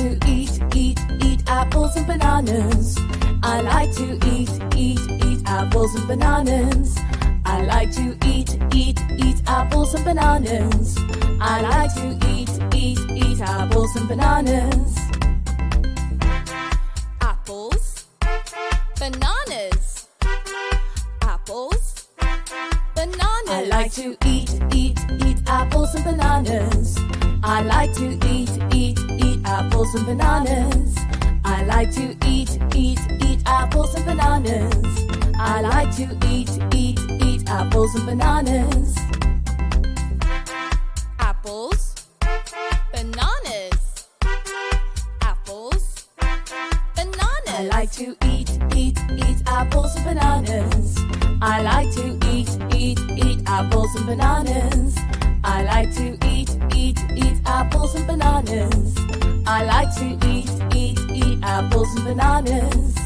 to eat, eat, eat apples and bananas. I like to eat, eat, eat apples and bananas. I like to eat, eat, eat apples and bananas. I like to eat, eat, eat apples and bananas. Apples, bananas. Apples, bananas. I like to eat, eat, eat apples and bananas. I like to eat, eat, eat apples and bananas. I like to eat, eat, eat apples and bananas. I like to eat, eat, eat apples and bananas. Apples, bananas. Apples, bananas. I like to eat, eat, eat apples and bananas. I like to eat, eat, eat apples and bananas. Bananas. I like to eat, eat, eat apples and bananas.